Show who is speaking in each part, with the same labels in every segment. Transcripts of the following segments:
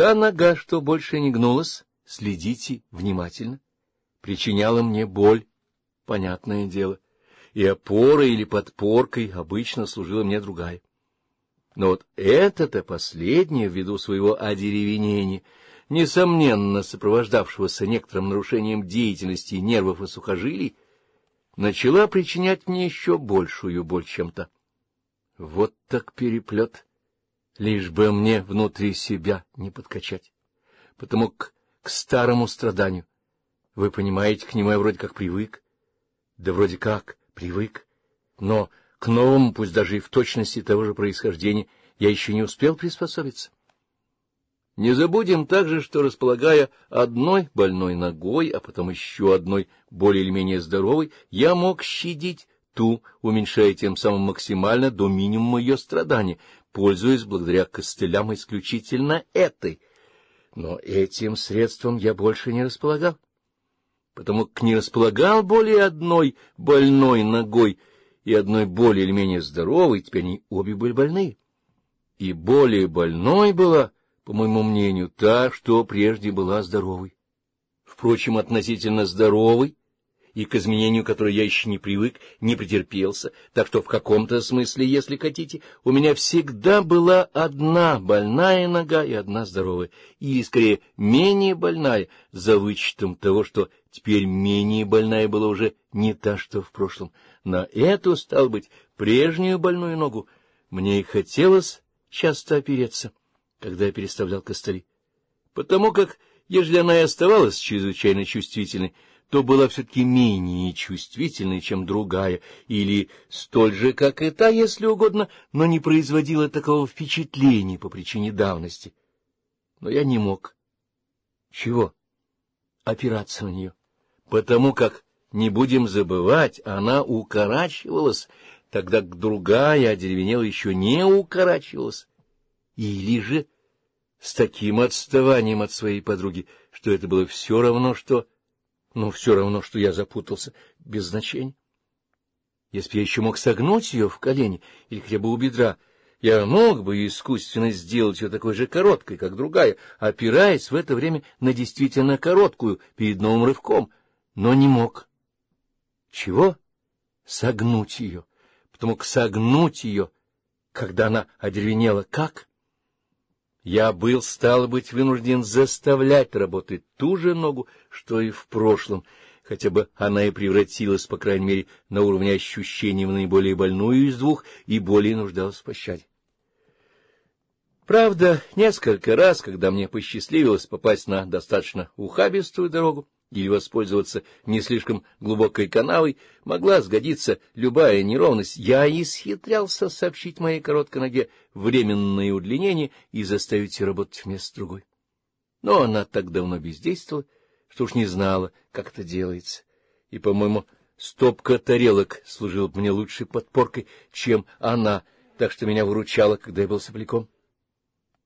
Speaker 1: Та нога, что больше не гнулась, следите внимательно, причиняла мне боль, понятное дело, и опорой или подпоркой обычно служила мне другая. Но вот это-то последнее, ввиду своего одеревенения, несомненно сопровождавшегося некоторым нарушением деятельности нервов и сухожилий, начала причинять мне еще большую боль чем-то. Вот так переплет! лишь бы мне внутри себя не подкачать. Потому к, к старому страданию. Вы понимаете, к нему я вроде как привык. Да вроде как привык. Но к новому, пусть даже и в точности того же происхождения, я еще не успел приспособиться. Не забудем также, что, располагая одной больной ногой, а потом еще одной более или менее здоровой, я мог щадить ту, уменьшая тем самым максимально до минимума ее страдания, пользуюсь благодаря костылям исключительно этой, но этим средством я больше не располагал. Потому как не располагал более одной больной ногой и одной более или менее здоровой, теперь они обе были больны. И более больной была, по моему мнению, та, что прежде была здоровой. Впрочем, относительно здоровой, и к изменению, которое я еще не привык, не претерпелся, так что в каком-то смысле, если хотите, у меня всегда была одна больная нога и одна здоровая, или, скорее, менее больная, за вычетом того, что теперь менее больная была уже не та, что в прошлом. На эту, стал быть, прежнюю больную ногу мне и хотелось часто опереться, когда я переставлял костыли, потому как, ежели она и оставалась чрезвычайно чувствительной, то была все-таки менее чувствительной, чем другая, или столь же, как и та, если угодно, но не производила такого впечатления по причине давности. Но я не мог. Чего? Опираться на нее. Потому как, не будем забывать, она укорачивалась, тогда другая одеревенела еще не укорачивалась. Или же с таким отставанием от своей подруги, что это было все равно, что но все равно, что я запутался, без значения. Если бы я еще мог согнуть ее в колени или хотя бы у бедра, я мог бы искусственно сделать ее такой же короткой, как другая, опираясь в это время на действительно короткую перед новым рывком, но не мог. Чего? Согнуть ее. Потому как согнуть ее, когда она одеревенела, как? Я был, стало быть, вынужден заставлять работать ту же ногу, что и в прошлом, хотя бы она и превратилась, по крайней мере, на уровне ощущений в наиболее больную из двух и более нуждалась в пощаде. Правда, несколько раз, когда мне посчастливилось попасть на достаточно ухабистую дорогу, или воспользоваться не слишком глубокой канавой, могла сгодиться любая неровность. Я исхитрялся сообщить моей короткой ноге временное удлинение и заставить ее работать вместо другой. Но она так давно бездействовала, что уж не знала, как это делается. И, по-моему, стопка тарелок служила мне лучшей подпоркой, чем она, так что меня выручала, когда я был сопляком.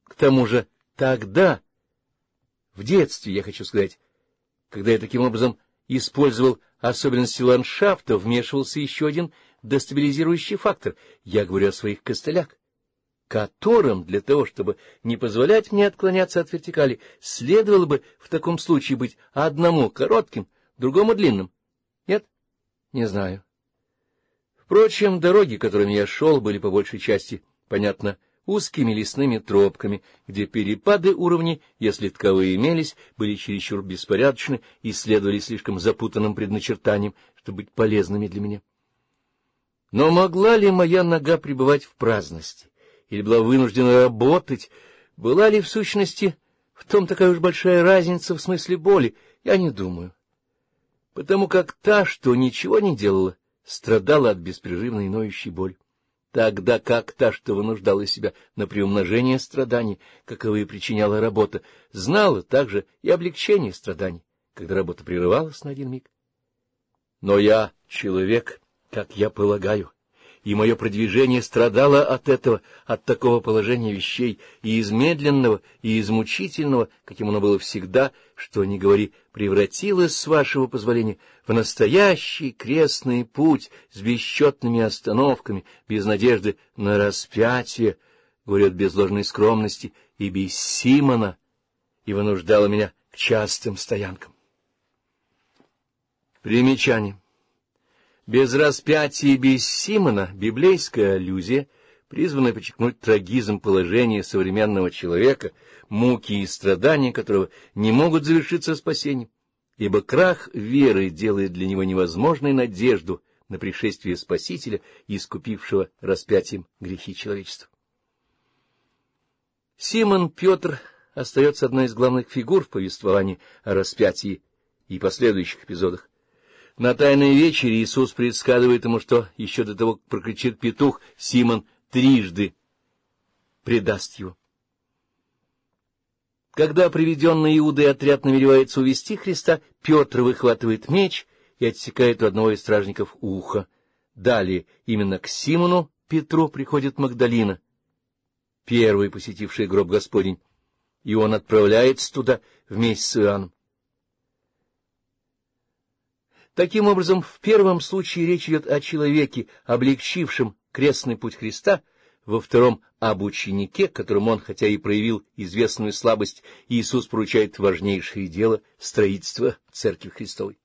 Speaker 1: К тому же тогда, в детстве, я хочу сказать, когда я таким образом использовал особенности ландшафта, вмешивался еще один дестабилизирующий фактор. Я говорю о своих костылях, которым для того, чтобы не позволять мне отклоняться от вертикали, следовало бы в таком случае быть одному коротким, другому длинным. Нет? Не знаю. Впрочем, дороги, которыми я шел, были по большей части, понятно, узкими лесными тропками, где перепады уровней, если таковые имелись, были чересчур беспорядочны и следовали слишком запутанным предначертаниям, чтобы быть полезными для меня. Но могла ли моя нога пребывать в праздности, или была вынуждена работать, была ли в сущности в том такая уж большая разница в смысле боли, я не думаю. Потому как та, что ничего не делала, страдала от беспрерывной ноющей боли тогда как та, что вынуждала себя на приумножение страданий, каковы причиняла работа, знала также и облегчение страданий, когда работа прерывалась на один миг. Но я человек, как я полагаю, и мое продвижение страдало от этого, от такого положения вещей, и из медленного, и из мучительного, каким оно было всегда, что, не говори, превратилось, с вашего позволения, в настоящий крестный путь с бесчетными остановками, без надежды на распятие, говорят без ложной скромности, и без Симона, и вынуждало меня к частым стоянкам. Примечание. Без распятия и без Симона библейская аллюзия призвана подчеркнуть трагизм положения современного человека, муки и страдания которого не могут завершиться спасением, ибо крах веры делает для него невозможной надежду на пришествие Спасителя, искупившего распятием грехи человечества. Симон Петр остается одной из главных фигур в повествовании о распятии и последующих эпизодах. На Тайной вечере Иисус предсказывает ему, что еще до того, как прокричит петух, Симон трижды предаст его. Когда приведенный Иудой отряд намеревается увести Христа, Петр выхватывает меч и отсекает у одного из стражников ухо. Далее именно к Симону Петру приходит Магдалина, первый посетивший гроб Господень, и он отправляется туда вместе с Иоанном. Таким образом, в первом случае речь идет о человеке, облегчившем крестный путь Христа, во втором — об ученике, которому он, хотя и проявил известную слабость, Иисус поручает важнейшее дело — строительство Церкви Христовой.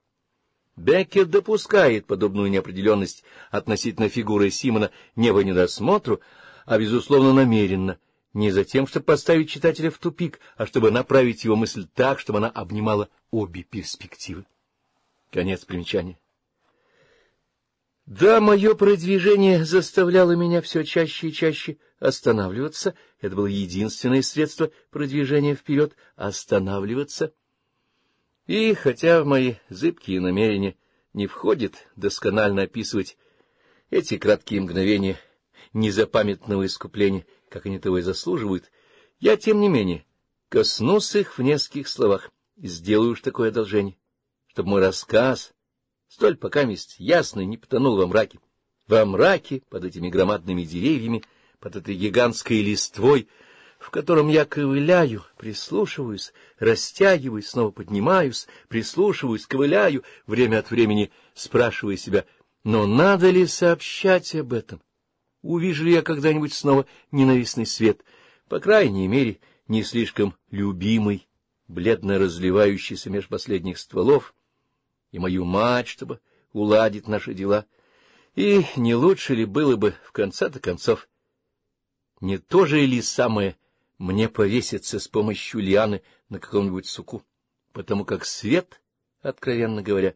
Speaker 1: Беккет допускает подобную неопределенность относительно фигуры Симона не по недосмотру, а, безусловно, намеренно, не за тем, чтобы поставить читателя в тупик, а чтобы направить его мысль так, чтобы она обнимала обе перспективы. Конец примечания. Да, мое продвижение заставляло меня все чаще и чаще останавливаться. Это было единственное средство продвижения вперед — останавливаться. И хотя в мои зыбкие намерения не входит досконально описывать эти краткие мгновения незапамятного искупления, как они того и заслуживают, я, тем не менее, коснусь их в нескольких словах и сделаю уж такое одолжение чтобы мой рассказ, столь пока месть ясный, не потонул во мраке. Во мраке, под этими громадными деревьями, под этой гигантской листвой, в котором я ковыляю, прислушиваюсь, растягиваюсь, снова поднимаюсь, прислушиваюсь, ковыляю, время от времени спрашивая себя, но надо ли сообщать об этом? Увижу ли я когда-нибудь снова ненавистный свет, по крайней мере, не слишком любимый, бледно разливающийся меж последних стволов, и мою мать, чтобы уладить наши дела. И не лучше ли было бы, в конце-то концов, не то же ли самое мне повеситься с помощью лианы на каком-нибудь суку, потому как свет, откровенно говоря,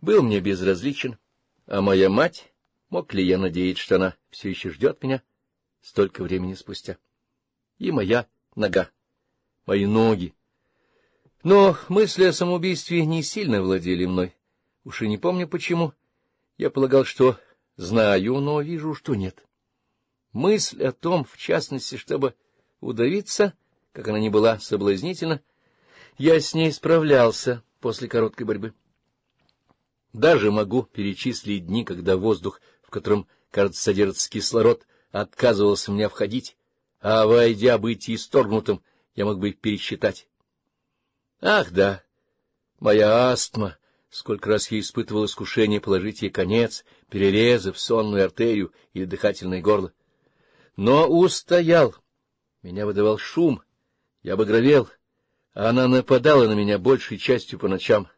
Speaker 1: был мне безразличен, а моя мать, мог ли я надеяться, что она все еще ждет меня столько времени спустя, и моя нога, мои ноги, но мысли о самоубийстве не сильно владели мной. Уж и не помню почему. Я полагал, что знаю, но вижу, что нет. Мысль о том, в частности, чтобы удавиться, как она не была соблазнительна, я с ней справлялся после короткой борьбы. Даже могу перечислить дни, когда воздух, в котором, кажется, содержится кислород, отказывался мне входить, а, войдя быть исторгнутым, я мог бы их пересчитать. Ах, да, моя астма! Сколько раз я испытывал искушение положить ей конец, перерезав сонную артерию или дыхательное горло. Но устоял. Меня выдавал шум, я обогровел. Она нападала на меня большей частью по ночам.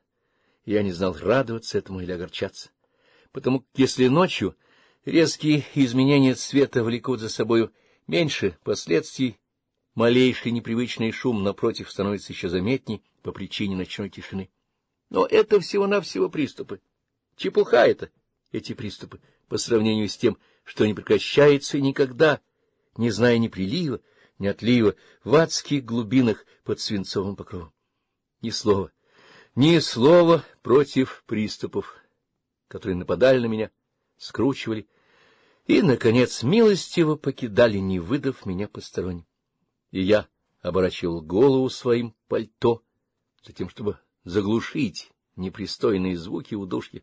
Speaker 1: Я не знал, радоваться этому или огорчаться. Потому как если ночью резкие изменения цвета влекут за собою меньше последствий, Малейший непривычный шум, напротив, становится еще заметней по причине ночной тишины. Но это всего-навсего приступы. Чепуха это, эти приступы, по сравнению с тем, что не прекращается никогда, не зная ни прилива, ни отлива, в адских глубинах под свинцовым покровом. Ни слова, ни слова против приступов, которые нападали на меня, скручивали и, наконец, милостиво покидали, не выдав меня посторонним и я оборачивал голову своим пальто, затем, чтобы заглушить непристойные звуки удушья,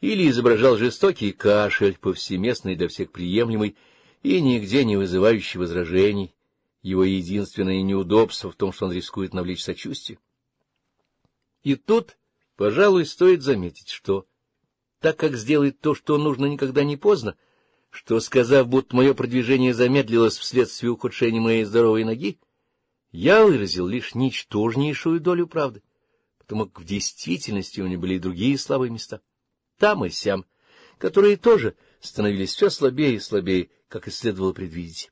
Speaker 1: или изображал жестокий кашель, повсеместный для всех приемлемый и нигде не вызывающий возражений, его единственное неудобство в том, что он рискует навлечь сочувствие. И тут, пожалуй, стоит заметить, что, так как сделать то, что нужно, никогда не поздно, — что, сказав, будто мое продвижение замедлилось вследствие ухудшения моей здоровой ноги, я выразил лишь ничтожнейшую долю правды, потому как в действительности у меня были и другие слабые места, там и сям, которые тоже становились все слабее и слабее, как и следовало предвидеть.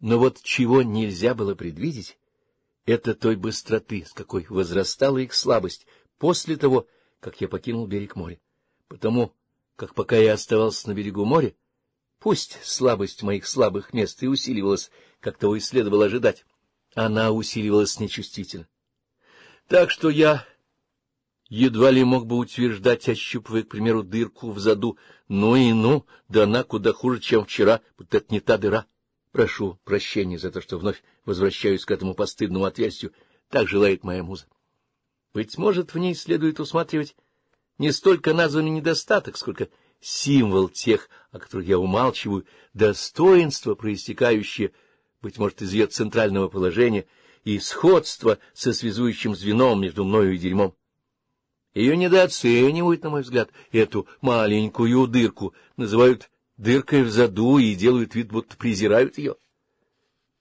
Speaker 1: Но вот чего нельзя было предвидеть, это той быстроты, с какой возрастала их слабость после того, как я покинул берег моря. Потому как пока я оставался на берегу моря, Пусть слабость моих слабых мест и усиливалась, как того и следовало ожидать, она усиливалась нечувствительно. Так что я едва ли мог бы утверждать, ощупывая, к примеру, дырку в заду, ну и ну, да она куда хуже, чем вчера, вот это не та дыра. Прошу прощения за то, что вновь возвращаюсь к этому постыдному отверстию, так желает моя муза. Быть может, в ней следует усматривать не столько названный недостаток, сколько символ тех, о которых я умалчиваю, достоинства, проистекающие, быть может, из ее центрального положения, и сходство со связующим звеном между мною и дерьмом. Ее недооценивают, на мой взгляд, эту маленькую дырку, называют дыркой в заду и делают вид, будто презирают ее.